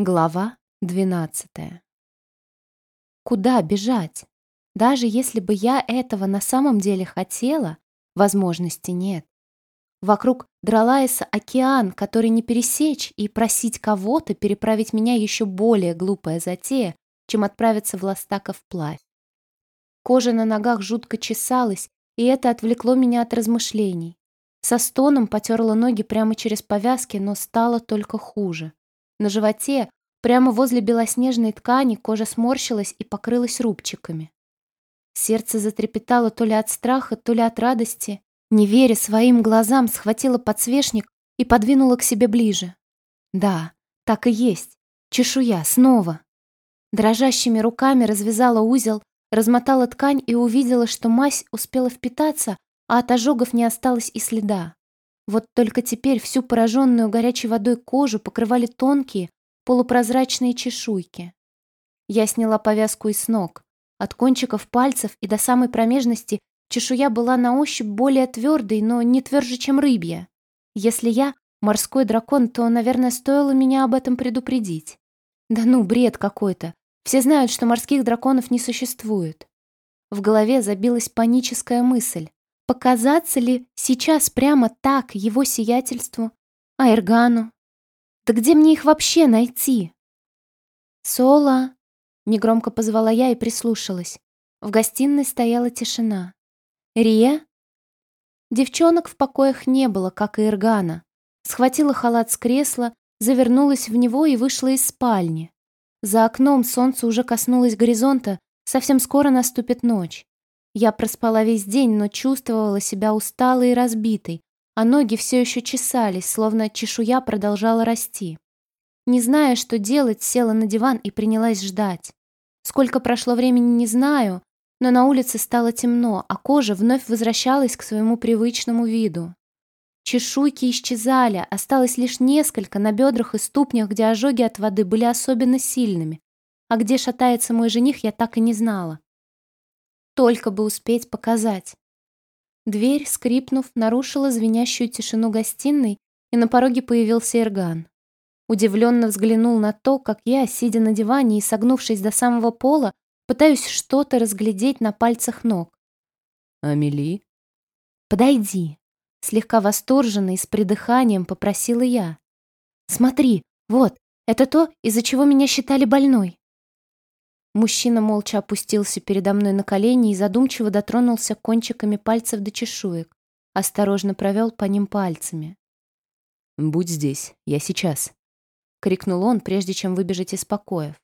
Глава двенадцатая. Куда бежать? Даже если бы я этого на самом деле хотела, возможности нет. Вокруг Дралаеса океан, который не пересечь, и просить кого-то переправить меня еще более глупая затея, чем отправиться в Ластака вплавь. Кожа на ногах жутко чесалась, и это отвлекло меня от размышлений. Со стоном потерла ноги прямо через повязки, но стало только хуже. На животе, прямо возле белоснежной ткани, кожа сморщилась и покрылась рубчиками. Сердце затрепетало то ли от страха, то ли от радости. Не веря своим глазам, схватила подсвечник и подвинула к себе ближе. Да, так и есть. Чешуя, снова. Дрожащими руками развязала узел, размотала ткань и увидела, что мазь успела впитаться, а от ожогов не осталось и следа. Вот только теперь всю пораженную горячей водой кожу покрывали тонкие, полупрозрачные чешуйки. Я сняла повязку из ног. От кончиков пальцев и до самой промежности чешуя была на ощупь более твердой, но не тверже, чем рыбья. Если я морской дракон, то, наверное, стоило меня об этом предупредить. Да ну, бред какой-то. Все знают, что морских драконов не существует. В голове забилась паническая мысль. Показаться ли сейчас прямо так его сиятельству, Айргану? Да где мне их вообще найти? Соло, негромко позвала я и прислушалась. В гостиной стояла тишина. Рия? Девчонок в покоях не было, как и Иргана. Схватила халат с кресла, завернулась в него и вышла из спальни. За окном солнце уже коснулось горизонта, совсем скоро наступит ночь. Я проспала весь день, но чувствовала себя усталой и разбитой, а ноги все еще чесались, словно чешуя продолжала расти. Не зная, что делать, села на диван и принялась ждать. Сколько прошло времени, не знаю, но на улице стало темно, а кожа вновь возвращалась к своему привычному виду. Чешуйки исчезали, осталось лишь несколько на бедрах и ступнях, где ожоги от воды были особенно сильными. А где шатается мой жених, я так и не знала. Только бы успеть показать. Дверь, скрипнув, нарушила звенящую тишину гостиной, и на пороге появился Ирган. Удивленно взглянул на то, как я, сидя на диване и согнувшись до самого пола, пытаюсь что-то разглядеть на пальцах ног. «Амели?» «Подойди», — слегка восторженно и с придыханием попросила я. «Смотри, вот, это то, из-за чего меня считали больной». Мужчина молча опустился передо мной на колени и задумчиво дотронулся кончиками пальцев до чешуек. Осторожно провел по ним пальцами. «Будь здесь, я сейчас», — крикнул он, прежде чем выбежать из покоев.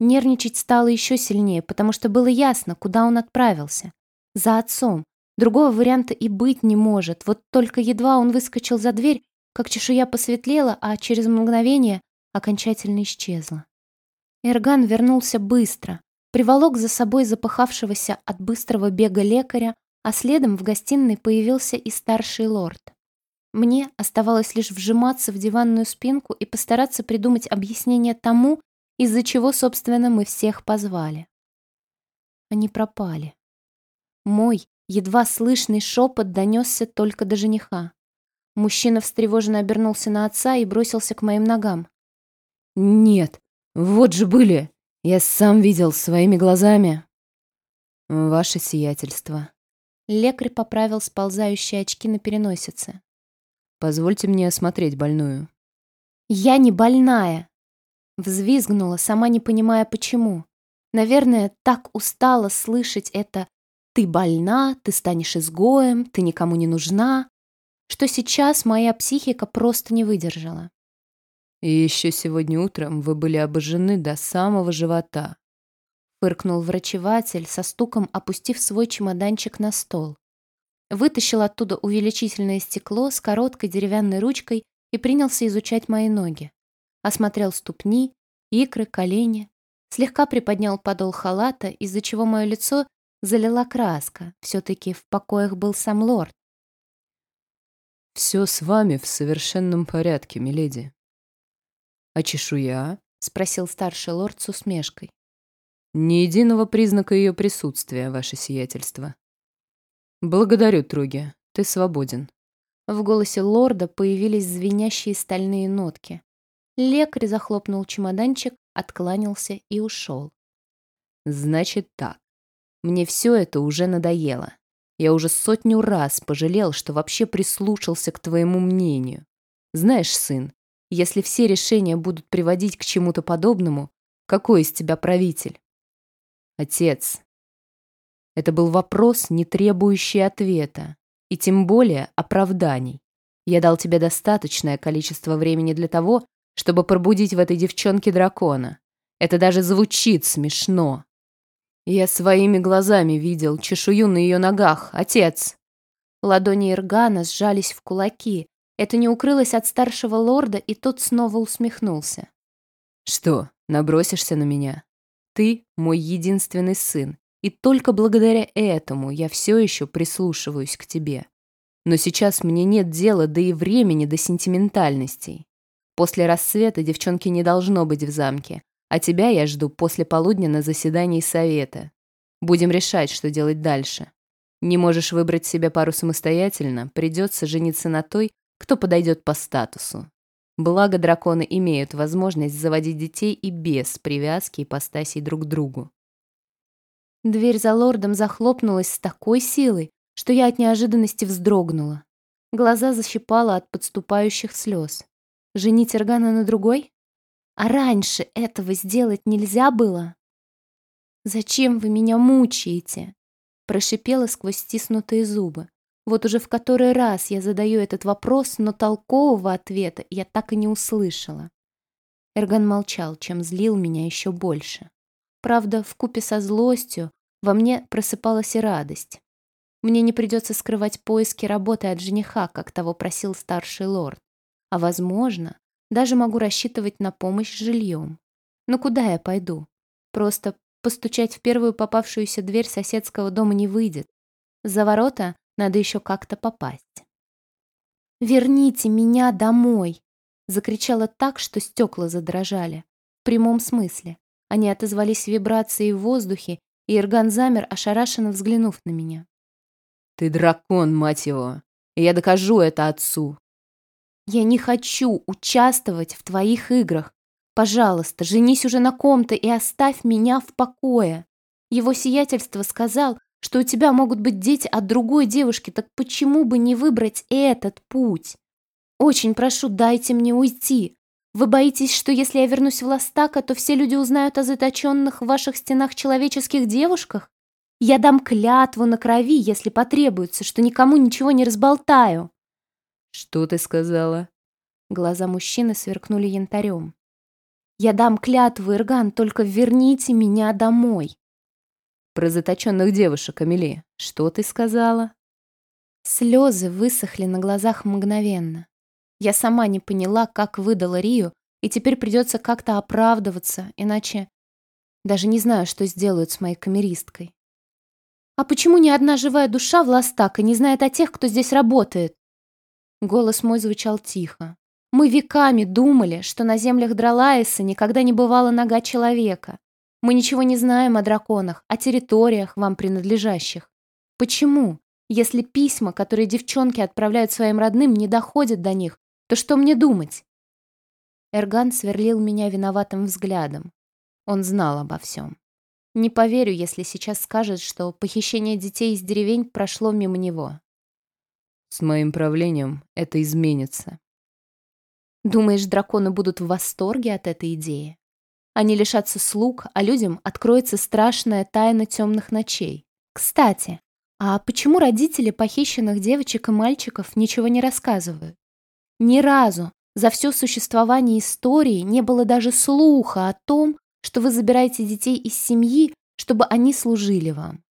Нервничать стало еще сильнее, потому что было ясно, куда он отправился. За отцом. Другого варианта и быть не может. Вот только едва он выскочил за дверь, как чешуя посветлела, а через мгновение окончательно исчезла. Эрган вернулся быстро, приволок за собой запыхавшегося от быстрого бега лекаря, а следом в гостиной появился и старший лорд. Мне оставалось лишь вжиматься в диванную спинку и постараться придумать объяснение тому, из-за чего, собственно, мы всех позвали. Они пропали. Мой едва слышный шепот донесся только до жениха. Мужчина встревоженно обернулся на отца и бросился к моим ногам. «Нет, вот же были! Я сам видел своими глазами!» «Ваше сиятельство!» Лекарь поправил сползающие очки на переносице. «Позвольте мне осмотреть больную». «Я не больная!» Взвизгнула, сама не понимая почему. Наверное, так устала слышать это «ты больна, ты станешь изгоем, ты никому не нужна», что сейчас моя психика просто не выдержала. И еще сегодня утром вы были обожжены до самого живота. Фыркнул врачеватель, со стуком опустив свой чемоданчик на стол. Вытащил оттуда увеличительное стекло с короткой деревянной ручкой и принялся изучать мои ноги. Осмотрел ступни, икры, колени. Слегка приподнял подол халата, из-за чего мое лицо залила краска. Все-таки в покоях был сам лорд. «Все с вами в совершенном порядке, миледи», «А чешуя?» — спросил старший лорд с усмешкой. «Ни единого признака ее присутствия, ваше сиятельство». «Благодарю, Труги, ты свободен». В голосе лорда появились звенящие стальные нотки. Лекарь захлопнул чемоданчик, откланялся и ушел. «Значит так. Мне все это уже надоело. Я уже сотню раз пожалел, что вообще прислушался к твоему мнению. Знаешь, сын, если все решения будут приводить к чему-то подобному, какой из тебя правитель? Отец. Это был вопрос, не требующий ответа, и тем более оправданий. Я дал тебе достаточное количество времени для того, чтобы пробудить в этой девчонке дракона. Это даже звучит смешно. Я своими глазами видел чешую на ее ногах, отец. Ладони Иргана сжались в кулаки. Это не укрылось от старшего лорда, и тот снова усмехнулся. Что, набросишься на меня? Ты мой единственный сын, и только благодаря этому я все еще прислушиваюсь к тебе. Но сейчас мне нет дела, да и времени до сентиментальностей. После рассвета девчонки не должно быть в замке, а тебя я жду после полудня на заседании совета. Будем решать, что делать дальше. Не можешь выбрать себе пару самостоятельно, придется жениться на той, кто подойдет по статусу. Благо драконы имеют возможность заводить детей и без привязки ипостасей друг к другу. Дверь за лордом захлопнулась с такой силой, что я от неожиданности вздрогнула. Глаза защипала от подступающих слез. Женить Эргана на другой? А раньше этого сделать нельзя было? «Зачем вы меня мучаете?» Прошипела сквозь стиснутые зубы. Вот уже в который раз я задаю этот вопрос, но толкового ответа я так и не услышала. Эрган молчал, чем злил меня еще больше. Правда, в купе со злостью во мне просыпалась и радость. Мне не придется скрывать поиски работы от жениха, как того просил старший лорд. А возможно, даже могу рассчитывать на помощь с жильем. Но куда я пойду? Просто постучать в первую попавшуюся дверь соседского дома не выйдет. За ворота надо еще как-то попасть. «Верните меня домой!» Закричала так, что стекла задрожали. В прямом смысле. Они отозвались вибрацией в воздухе, и Ирган замер, ошарашенно взглянув на меня. «Ты дракон, мать его! И я докажу это отцу!» Я не хочу участвовать в твоих играх. Пожалуйста, женись уже на ком-то и оставь меня в покое. Его сиятельство сказал, что у тебя могут быть дети от другой девушки, так почему бы не выбрать этот путь? Очень прошу, дайте мне уйти. Вы боитесь, что если я вернусь в Ластака, то все люди узнают о заточенных в ваших стенах человеческих девушках? Я дам клятву на крови, если потребуется, что никому ничего не разболтаю. «Что ты сказала?» Глаза мужчины сверкнули янтарем. «Я дам клятву, Ирган, только верните меня домой!» «Про заточенных девушек, Амели, что ты сказала?» Слезы высохли на глазах мгновенно. Я сама не поняла, как выдала Рию, и теперь придется как-то оправдываться, иначе даже не знаю, что сделают с моей камеристкой. А почему ни одна живая душа в Ластака не знает о тех, кто здесь работает? Голос мой звучал тихо. Мы веками думали, что на землях Дралаиса никогда не бывала нога человека. Мы ничего не знаем о драконах, о территориях, вам принадлежащих. Почему? Если письма, которые девчонки отправляют своим родным, не доходят до них, то что мне думать? Эрган сверлил меня виноватым взглядом. Он знал обо всем. Не поверю, если сейчас скажет, что похищение детей из деревень прошло мимо него. С моим правлением это изменится. Думаешь, драконы будут в восторге от этой идеи? Они лишатся слуг, а людям откроется страшная тайна темных ночей. Кстати, а почему родители похищенных девочек и мальчиков ничего не рассказывают? Ни разу за все существование истории не было даже слуха о том, что вы забираете детей из семьи, чтобы они служили вам.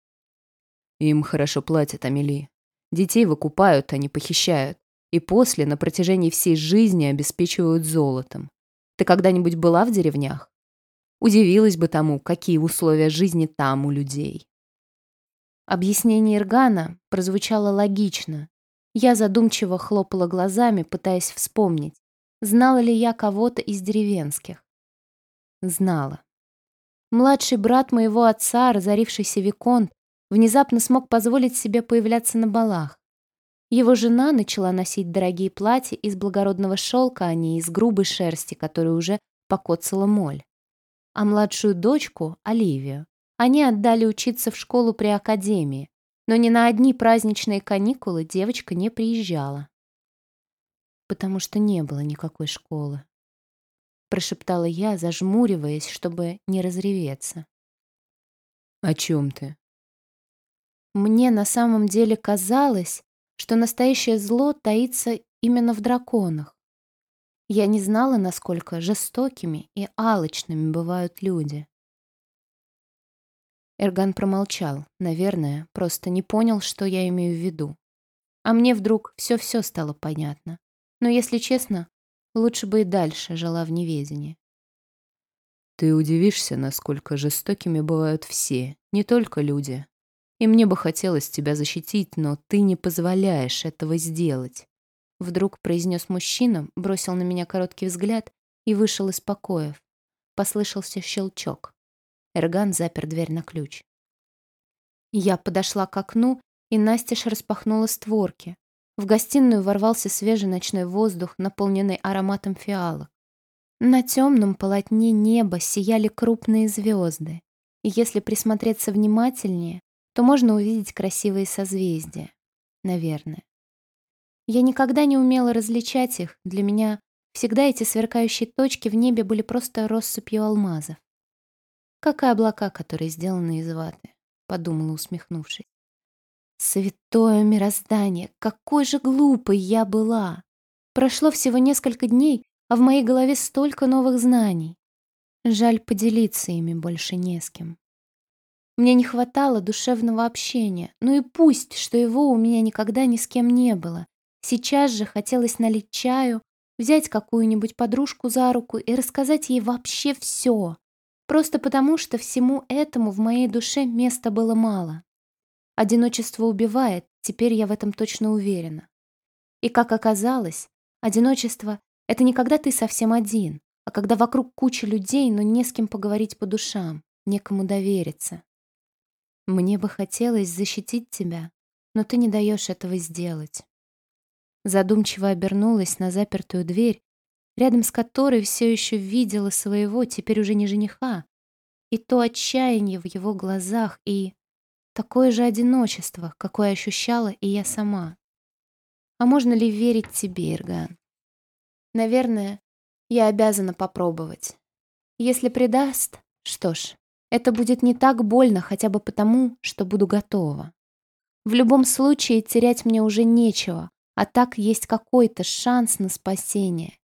Им хорошо платят, Амели. Детей выкупают, а не похищают. И после, на протяжении всей жизни, обеспечивают золотом. Ты когда-нибудь была в деревнях? Удивилась бы тому, какие условия жизни там у людей. Объяснение Иргана прозвучало логично. Я задумчиво хлопала глазами, пытаясь вспомнить, знала ли я кого-то из деревенских. Знала. Младший брат моего отца, разорившийся Виконт, внезапно смог позволить себе появляться на балах. Его жена начала носить дорогие платья из благородного шелка, а не из грубой шерсти, которую уже покоцала моль. А младшую дочку, Оливию, они отдали учиться в школу при академии, но ни на одни праздничные каникулы девочка не приезжала. Потому что не было никакой школы. Прошептала я, зажмуриваясь, чтобы не разреветься. «О чем ты?» Мне на самом деле казалось, что настоящее зло таится именно в драконах. Я не знала, насколько жестокими и алчными бывают люди. Эрган промолчал, наверное, просто не понял, что я имею в виду. А мне вдруг все-все стало понятно. Но, если честно, лучше бы и дальше жила в неведении. Ты удивишься, насколько жестокими бывают все, не только люди, и мне бы хотелось тебя защитить, но ты не позволяешь этого сделать. Вдруг произнес мужчина, бросил на меня короткий взгляд и вышел из покоев. Послышался щелчок. Эрган запер дверь на ключ. Я подошла к окну и настежь распахнула створки. В гостиную ворвался свежий ночной воздух, наполненный ароматом фиалок. На темном полотне неба сияли крупные звезды, и если присмотреться внимательнее, то можно увидеть красивые созвездия. Наверное. Я никогда не умела различать их. Для меня всегда эти сверкающие точки в небе были просто россыпью алмазов. Как и облака, которые сделаны из ваты, подумала, усмехнувшись. Святое мироздание, какой же глупой я была! Прошло всего несколько дней, а в моей голове столько новых знаний. Жаль, поделиться ими больше не с кем. Мне не хватало душевного общения. Ну и пусть, что его у меня никогда ни с кем не было. Сейчас же хотелось налить чаю, взять какую-нибудь подружку за руку и рассказать ей вообще все. Просто потому, что всему этому в моей душе места было мало. Одиночество убивает, теперь я в этом точно уверена. И как оказалось, одиночество — это не когда ты совсем один, а когда вокруг куча людей, но не с кем поговорить по душам, некому довериться. Мне бы хотелось защитить тебя, но ты не даешь этого сделать. Задумчиво обернулась на запертую дверь, рядом с которой все еще видела своего, теперь уже не жениха, и то отчаяние в его глазах, и такое же одиночество, какое ощущала и я сама. А можно ли верить тебе, Ирган? Наверное, я обязана попробовать. Если предаст, что ж, это будет не так больно хотя бы потому, что буду готова. В любом случае терять мне уже нечего, а так есть какой-то шанс на спасение.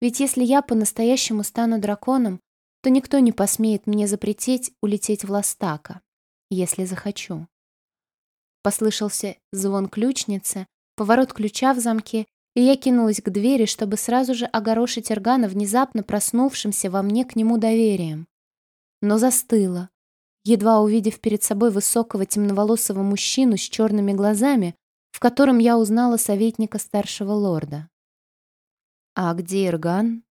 Ведь если я по-настоящему стану драконом, то никто не посмеет мне запретить улететь в Ластака, если захочу. Послышался звон ключницы, поворот ключа в замке, и я кинулась к двери, чтобы сразу же огорошить Эргана внезапно проснувшимся во мне к нему доверием но застыла, едва увидев перед собой высокого темноволосого мужчину с черными глазами, в котором я узнала советника старшего лорда. «А где Ирган?»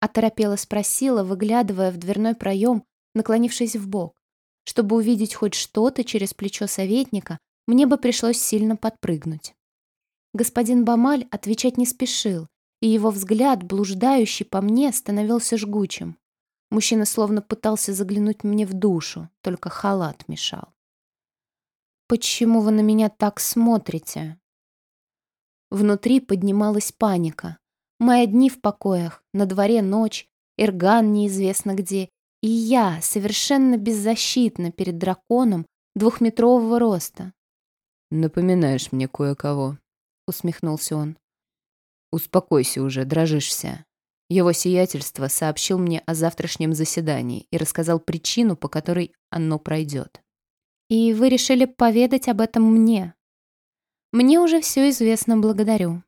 Оторопела спросила, выглядывая в дверной проем, наклонившись в бок. Чтобы увидеть хоть что-то через плечо советника, мне бы пришлось сильно подпрыгнуть. Господин Бамаль отвечать не спешил, и его взгляд, блуждающий по мне, становился жгучим. Мужчина словно пытался заглянуть мне в душу, только халат мешал. «Почему вы на меня так смотрите?» Внутри поднималась паника. Мы одни в покоях, на дворе ночь, Ирган неизвестно где, и я совершенно беззащитна перед драконом двухметрового роста. «Напоминаешь мне кое-кого», — усмехнулся он. «Успокойся уже, дрожишься. Его сиятельство сообщил мне о завтрашнем заседании и рассказал причину, по которой оно пройдет. «И вы решили поведать об этом мне?» «Мне уже все известно, благодарю.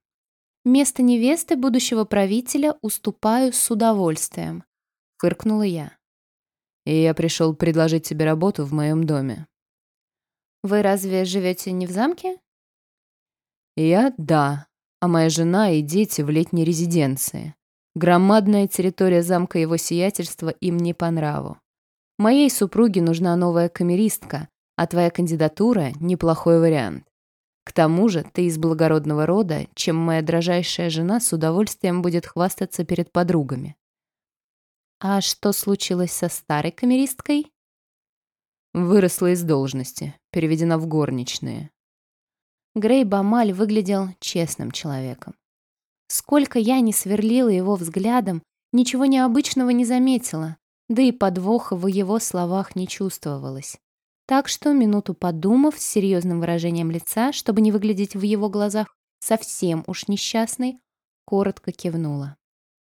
Место невесты будущего правителя уступаю с удовольствием», — фыркнула я. «И я пришел предложить тебе работу в моем доме». «Вы разве живете не в замке?» «Я — да, а моя жена и дети в летней резиденции. Громадная территория замка его сиятельства им не по нраву. Моей супруге нужна новая камеристка, а твоя кандидатура — неплохой вариант. К тому же ты из благородного рода, чем моя дрожайшая жена с удовольствием будет хвастаться перед подругами. А что случилось со старой камеристкой? Выросла из должности, переведена в горничные. Грей Бамаль выглядел честным человеком. Сколько я не сверлила его взглядом, ничего необычного не заметила, да и подвоха в его словах не чувствовалось. Так что, минуту подумав, с серьезным выражением лица, чтобы не выглядеть в его глазах совсем уж несчастной, коротко кивнула.